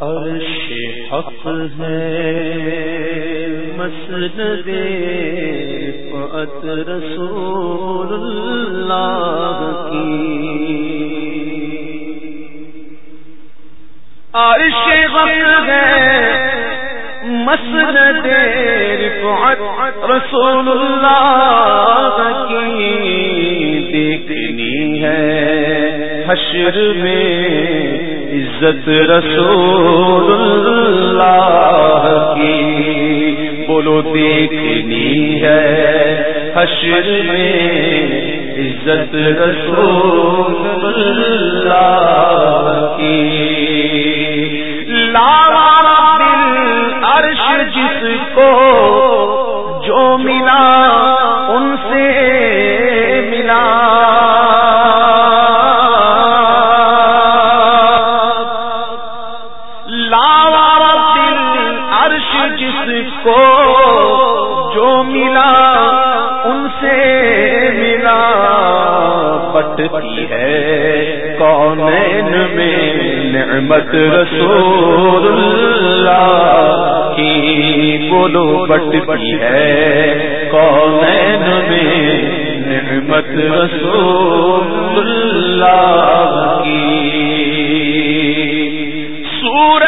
عرش حق ہے۔ مسجد پت رسول اللہ کی۔ عرش حق ہے۔ مسجد پت رسول اللہ کی۔ دیکھنی ہے حشر میں عزت رسول اللہ کی۔ بولو دیکھنی ہے حشر میں عزت رسول اللہ کی۔ لا کو جو ملا، ان سے ملا۔ پٹتی ہے کون میں نعمت رسول اللہ کی؟ بولو، بٹتی ہے کون میں نعمت رسول اللہ کی؟ سورج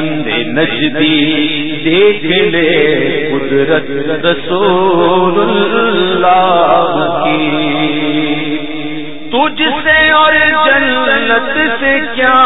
کی نجدی دیکھ لے قدرت رسول اللہ کی۔ تجھ سے اور جنت سے کیا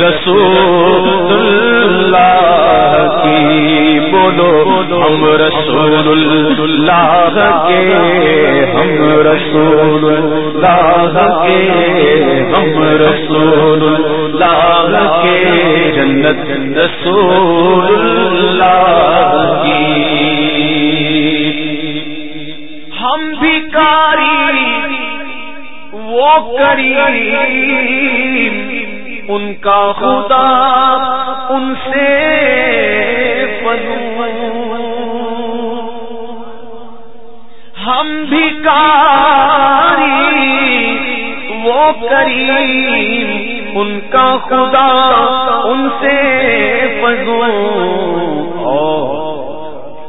رسول اللہ کی بولو، ہم رسول اللہ کے، ہم رسول اللہ کے، ہم رسول اللہ کے، جنت رسول ان کا خدا، ان سے ہم بھی کاری، وہ کری ان کا خدا، ان سے فضو۔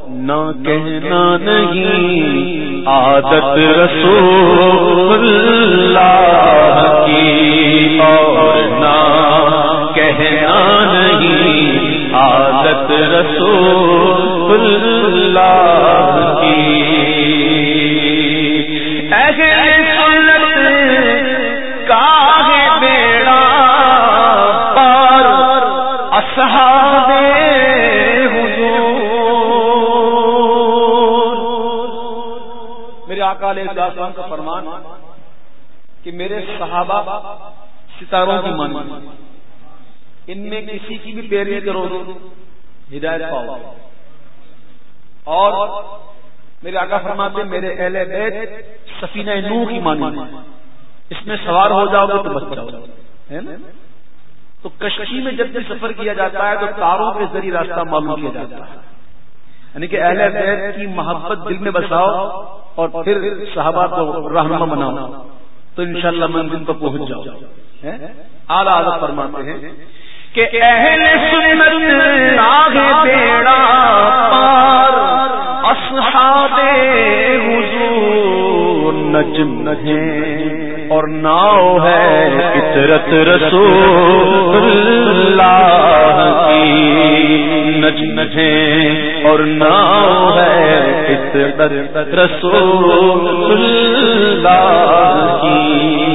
نہ کہنا نہیں عادت رسول اللہ کی اور نہ کہنا نہیں عادت رسول اللہ کی۔ السلام کا فرمان کہ میرے صحابہ ستاروں کی مان ان میں کسی کی بھی پیروی کرو، ہدایت پاؤ۔ اور میرے آقا فرماتے میرے اہل بیت سفینہ نو کی مانی اس میں سوار ہو جاؤ گے تو بچ جاؤ۔ ہے نا؟ تو کشتی میں جب بھی سفر کیا جاتا ہے تو تاروں کے ذریعے راستہ معلوم کیا جاتا ہے۔ یعنی کہ اہل بیت کی محبت دل میں بساؤ۔ اور پھر صحابہ کو رہنما بناؤ۔ تو انشاءاللہ منزل پر پہنچ جاؤ اعلیٰ اعلیٰ فرماتے ہیں کہ اہل سنت آگے بیڑا پار، اصحاب حضور نجم نجم اور ناؤ ہے فطرت رسول اللہ۔ نچ نچے اور ناؤ ہے اس رسول اللہ کی۔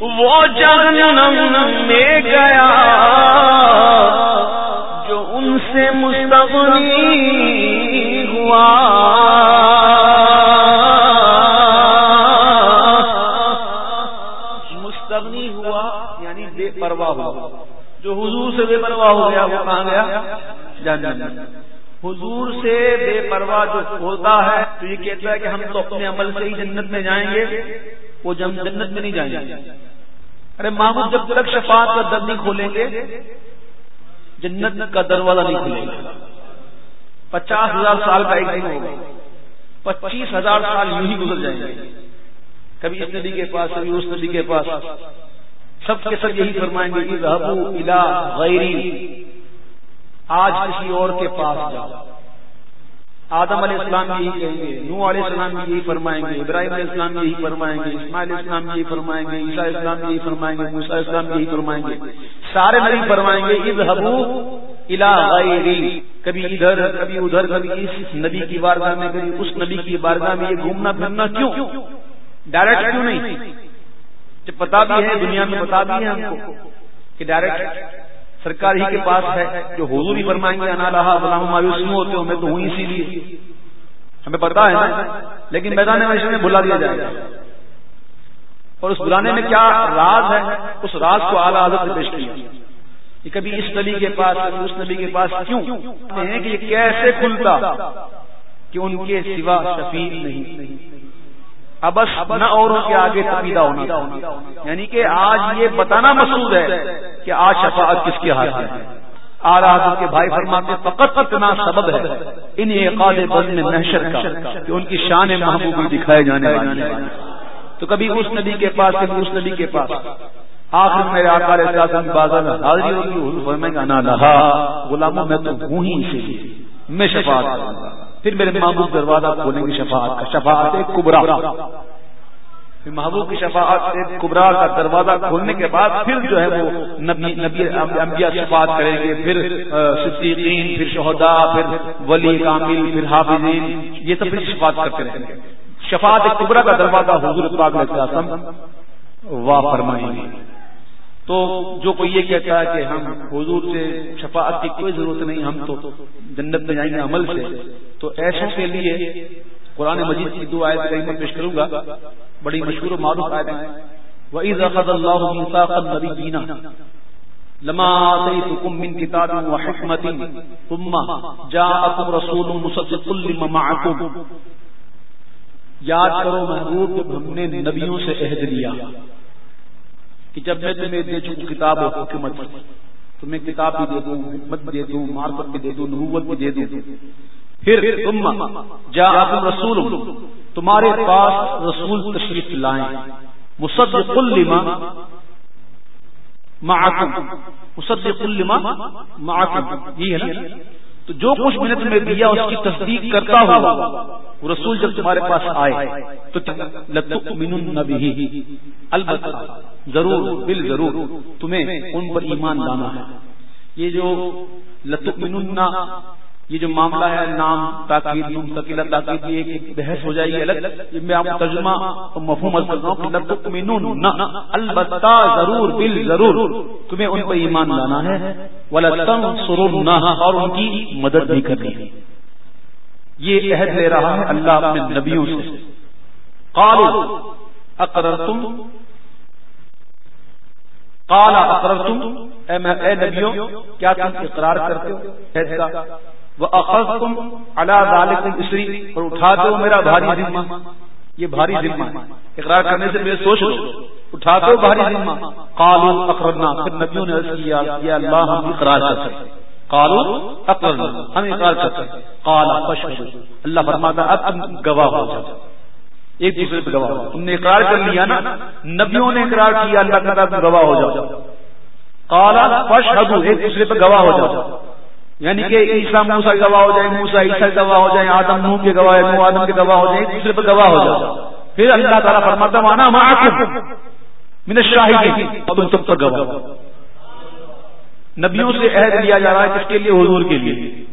وہ جہنم میں گیا جو ان سے مستغنی ہوا۔ مستغنی ہوا یعنی بے پرواہ ہوا۔ جو حضور سے بے پرواہ ہو گیا، وہ کہاں گیا؟ جہنم حضور سے بے پرواہ جو ہوتا ہے، تو یہ کہتا ہے کہ ہم تو اپنے عمل سے ہی جنت میں جائیں گے، وہ جنت میں نہیں جائیں گے۔ ارے محمود، جب تک شفاعت کا در نہیں کھولیں گے، جنت کا دروازہ نہیں کھلے گا پچاس ہزار سال کا ایک دن ہوگا۔ پچیس ہزار سال یوں ہی گزر جائیں گے۔ کبھی اس ندی کے پاس، کبھی اس ندی کے پاس۔ سب کے سب یہی فرمائیں گے الا غیری آج کسی اور کے پاس جاؤ. آدم علیہ السلام یہی کہیں گے نو علیہ السلام یہی فرمائیں گے، ابراہیم علیہ السلام یہی فرمائیں گے، اسماعیل علیہ السلام یہی فرمائیں گے، عیسیٰ اسلام یہی فرمائیں گے، موسیٰ اسلام یہی فرمائیں گے۔ سارے نبی فرمائیں گے از حبو غیری کبھی ادھر کبھی ادھر، کبھی اس نبی کی بارگاہ میں، کبھی اس نبی کی بارگاہ میں یہ گھومنا پھرنا کیوں؟ ڈائریکٹ کیوں نہیں؟ جب پتا بھی ہے، دنیا میں بتا بھی ہے ہم کو کہ ڈائریکٹ سرکار ہی کے پاس ہے جو حضور ہی فرمائیں گے، انا رہا غلام مایوس ہوتے ہوں میں تو ہوں اسی لیے۔ ہمیں پتا ہے نا، لیکن میدان میں بلا دیا جائے گا۔ اور اس بلانے میں کیا راز ہے؟ اس راز کو اعلیٰ حضرت پیش کیا۔ کہ کبھی اس نبی کے پاس، کبھی اس نبی کے پاس کیوں؟ ہیں کہ یہ کیسے کھلتا کہ ان کے سوا شفیع نہیں۔ ابس نہ اوروں کے آگے تپیدہ ہونا یعنی کہ آج یہ بتانا مقصود ہے کہ آج شفاعت کس کے ہاتھ ہے۔ آ رہا کے بھائی فرماتے فقط اتنا سبب ہے ان اعقاد بزم محشر کا کہ ان کی شان محبوبی دکھائے جانے والے۔ تو کبھی اس نبی کے پاس، کبھی اس نبی کے پاس۔ آخر میرے آکار اعظم بازار حاضری ہوگی حضور فرمائیں ہاں، گے انا لہا غلاموں میں تو ہوں ہی اسی لیے، میں شفاعت کروں گا۔ پھر میرے محبوب دروازہ کھولیں گے شفاعت کا شفاعت کبرا۔ پھر محبوب کی شفاعت کبرا کا دروازہ کھولنے کے بعد پھر جو ہے وہ نبی نبی انبیاء شفاعت کریں گے۔ پھر صدیقین، پھر شہداء، پھر ولی کامل، پھر حافظین، یہ سب پھر شفاعت کرتے رہیں گے۔ شفاعت کبرا کا دروازہ حضور پاک علیہ السلام واہ فرمائیں گے۔ تو جو کوئی یہ کہتا ہے کہ ہم حضور سے شفاعت کی کوئی ضرورت نہیں، ہم تو جنت میں جائیں گے عمل سے۔ تو ایسوں کے لیے قرآن مجید کی دو آیت کہیں میں پیش کروں گا۔ بڑی مشہور و معروف آیت ہیں۔ وَإِذَا خَذَ اللَّهُ مِيثَاقَ النَّبِيِّينَ لَمَا آتَيْتُكُم مِّن كِتَابٍ وَحِكْمَةٍ ثُمَّ جَاءَكُمْ رَسُولٌ مُصَدِّقٌ لِّمَا مَعَكُمْ۔ یاد کرو محبوب جب ہم نے نبیوں سے عہد لیا۔ کہ جب میں تمہیں دے چکوں کتاب و حکمت، تمہیں کتاب بھی دے دوں، حکمت بھی دے دوں، مارکت بھی دے دوں، نبوت بھی دے دوں۔ پھر تم جا رسول تمہارے پاس رسول تشریف لائیں۔ مصدق لما معکم، مصدق لما معکم، یہ ہے نا؟ تو جو کچھ میں نے تمہیں دیا، اس کی تصدیق کرتا ہوں۔ رسول جب تمہارے پاس آئے، تو البتہ، ضرور بل ضرور تمہیں ان پر ایمان لانا ہے۔ یہ جو لطف یہ جو معاملہ ہے، نام، تاکید منتقل تاکید، یہ ایک بحث ہو جائے گی الگ۔ میں آپ ترجمہ مفہوم کرتا ہوں کہ لطمئنن البتہ ضرور، بل ضرور، تمہیں ان پر ایمان لانا ہے۔ ولتنصرن اور ان کی مدد بھی کرنی ہے۔ یہ عہد لے رہا ہے اللہ اپنے نبیوں سے۔ قالوا، اقررتم؟ قال، اقررتم؟ اے نبیوں، کیا تم اقرار کرتے ہو؟ عہد کا۔ وہ اخذ تم اللہ اسری اور اٹھا دو میرا بھاری ذمہ۔ یہ بھاری ذمہ اقرار کرنے سے میرے سوچ لو۔ اٹھا دو بھاری ذمہ۔ کالو اقرنا پھر نبیوں نے کیا یا اللہ، ہم اقرار کر سکتے کالو اقرنا ہم اقرار کر سکتے کالا پشد اللہ فرماتا، اب تم گواہ ہو جاؤ۔ ایک دوسرے پہ گواہ ہو تم نے اقرار کر لیا نا۔ نبیوں نے اقرار کیا، اللہ کا تم گواہ ہو جاؤ۔ کالا پشد ایک دوسرے پہ گواہ ہو جاؤ۔ یعنی کہ عیسا موسا گواہ ہو جائے موسا عیسا گواہ ہو جائے آدم نو کے گواہ نو آدم کے گواہ ہو جائے دوسرے پر گواہ ہو جائے پھر اللہ تعالیٰ فرماتا مانا من شاہی تم سب پر گواہ نبیوں سے عہد لیا جا رہا ہے کس کے لیے؟ حضور کے لیے۔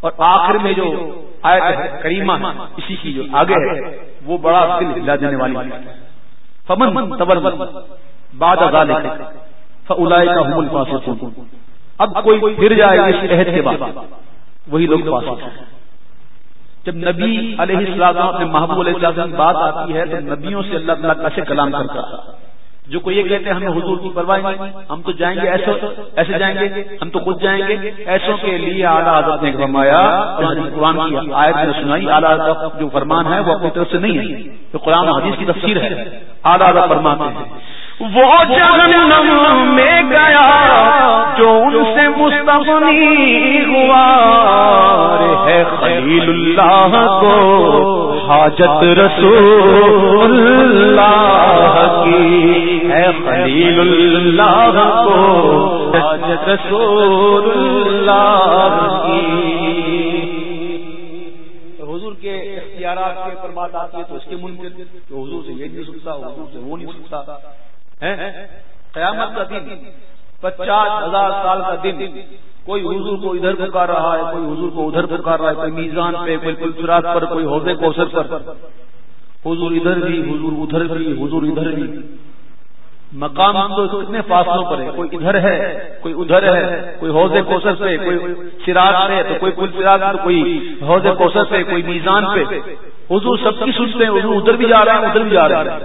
اور آخر میں جو آیت ہے کریمہ ہے اسی کی جو آگے ہے وہ بڑا دل ہلا دینے والی فمن تبر بعد ذلك فاولئک هم الفاسقون۔ اب کوئی پھر جائے اس عہد کے بعد۔ وہی لوگ فاسق ہیں۔ جب نبی علیہ السلام اپنے محبوب علیہ السلام کی بات آتی ہے تو نبیوں سے اللہ تعالیٰ کیسے کلام کرتا ہے۔ جو کوئی یہ کہتے ہیں ہمیں حضور کی پرواہ نہیں ہم تو جائیں گے ایسے ایسے جائیں گے ہم تو خود جائیں گے۔ ایسوں کے لیے اعلیٰ حضرت نے فرمایا قرآن کی آیت نے سنائی اعلیٰ جو فرمان ہے وہ اپنی طرف سے نہیں ہے تو قرآن حدیث کی تفسیر ہے۔ اعلیٰ ہیں۔ وہ جہنم میں گیا جو ان سے مستغنی ہوا۔ ہے خلیل اللہ کو حاجت رسول اللہ کی۔ ہے خلیل اللہ کو حاجت رسول اللہ کی۔ کے اختیارات کے پر بات آتی ہے تو اس کے منکر۔ تو حضور سے یہ نہیں سنتا، حضور سے وہ نہیں سنتا۔ قیامت کا دن، پچاس ہزار سال کا دن۔ کوئی حضور کو ادھر پکار رہا ہے، کوئی حضور کو ادھر پکار رہا ہے، کوئی میزان پہ، کوئی پلچرات پر، کوئی حوضے کو پر۔ حضور ادھر بھی، حضور ادھر بھی، حضور ادھر بھی۔ مقام تو کتنے فاصلوں پر ہے۔ کوئی ادھر ہے، کوئی ادھر ہے، کوئی حوضے کوسر سے کوئی سراج سے تو کوئی پل سراج پر، کوئی حوضے کوسر سے کوئی میزان پہ۔ حضور سب کی سنتے ہیں، حضور ادھر بھی جا رہے ہیں، ادھر بھی جا رہے ہیں۔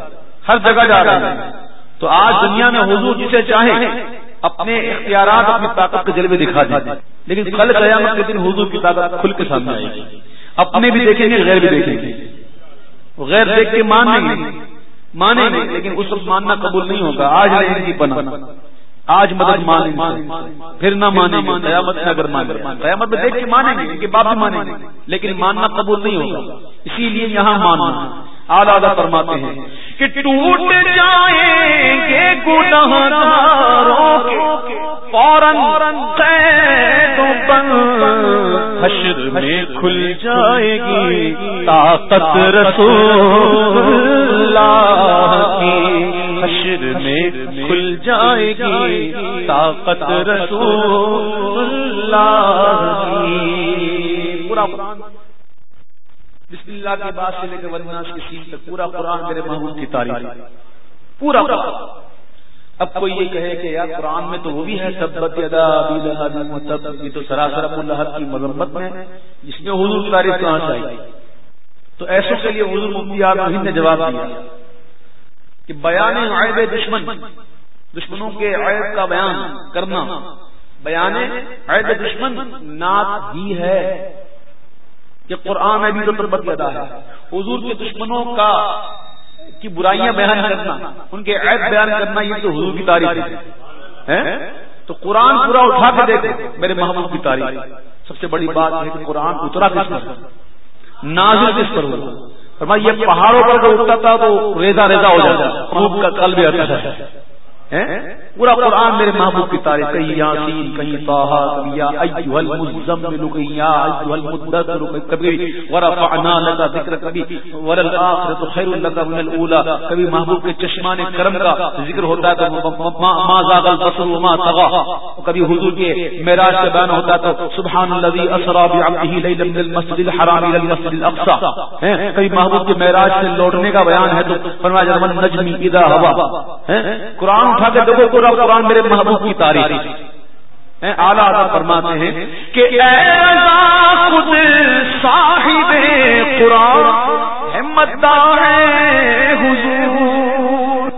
ہر جگہ جا رہے ہیں۔ تو آج دنیا میں حضور جسے چاہیں اپنے اختیارات اپنی طاقت کے جلوے دکھا دیں لیکن کل قیامت کے دن حضور کی طاقت کھل کے سامنے آئے گی۔ اپنے بھی دیکھیں گے غیر بھی دیکھیں گے۔ غیر دیکھ کے مانیں گے۔ مانیں گے لیکن اس وقت ماننا قبول نہیں ہوگا۔ آج نہیں کی پناہ۔ آج مدد مانیں پھر نہ مانیں گے۔ قیامت میں اگر مانیں قیامت میں دیکھ کے مانیں گے کہ باپ مانیں گے۔ لیکن ماننا قبول نہیں ہوگا۔ اسی لیے یہاں ماننا۔ آلہ فرماتے ہیں کہ ٹوٹ جائیں گے گنہگاروں کے فوراً حشر میں کھل جائے گی طاقت رسول اللہ کی حشر میں کھل جائے گی طاقت رسول اللہ کی۔ پورا بسم اللہ کے بعد سے لے کے ورناس کی سین تک پورا قرآن میرے محبوب کی تاریخ پورا اب کوئی یہ کہے کہ یار قرآن میں تو وہ بھی ہے سبت ادا یہ تو سراسر ابو الحد کی مذمت میں جس میں حضور کی تاریخ کہاں سے آئی؟ تو ایسوں کے لیے حضور مفتی آپ نے جواب دیا کہ بیان عائد دشمن، دشمنوں کے عائد کا بیان کرنا۔ بیان عائد دشمن نات ہی ہے۔ کہ قرآن میں بھی تو تربت ادا ہے۔ حضور کے دشمنوں کا کی برائیاں بیان کرنا، ان کے عیب بیان کرنا، یہ تو حضور کی تاریخ ہے۔ تو قرآن پورا اٹھا کے دیکھو میرے محبوب کی تاریخ سب سے بڑی بات ہے کہ قرآن اترا کس پر؟ نازل کس پر ہوا؟ فرمایا، یہ پہاڑوں پر جو اٹھتا تھا تو ریزا ریزا ہو جاتا، خوب کا کل بھی اچھا ہے۔ پورا قرآن میرے محبوب کی تاریخ کہیں یاسین، کہیں طاہا، کہیں یا ایوہ المزمل، کہیں یا ایوہ المددر کبھی ورفعنا لگا ذکر کبھی وللآخرت خیر لگا من الاولا کبھی محبوب کے چشمان کرم کا ذکر ہوتا ہے تو ما زاغ البصر وما طغا کبھی حضور کے معراج سے بیان ہوتا ہے تو سبحان الذي اسرا بعبده ليلا من المسجد الحرام الى المسجد الاقصى کبھی محبوب کے معراج سے لوٹنے کا بیان ہے تو فرمایا جب النجم اذا هوا قرآن اٹھا کے دیکھو پورا قرآن میرے محبوب کی تاریخ اعلیٰ اعلیٰ فرماتے ہیں کہ اے خود صاحب قرآن ہمت دار حضور۔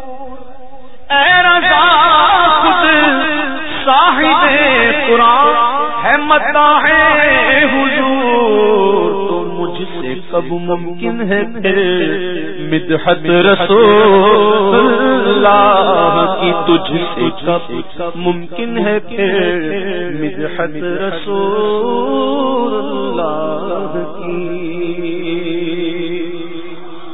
اے رضا خود صاحب قرآن ہمت دار حضور۔ تو مجھ سے کب ممکن ہے پھر مدحت رسول اللہ کی تجھ سے کب ممکن ہے پھر مدحت رسول اللہ کی۔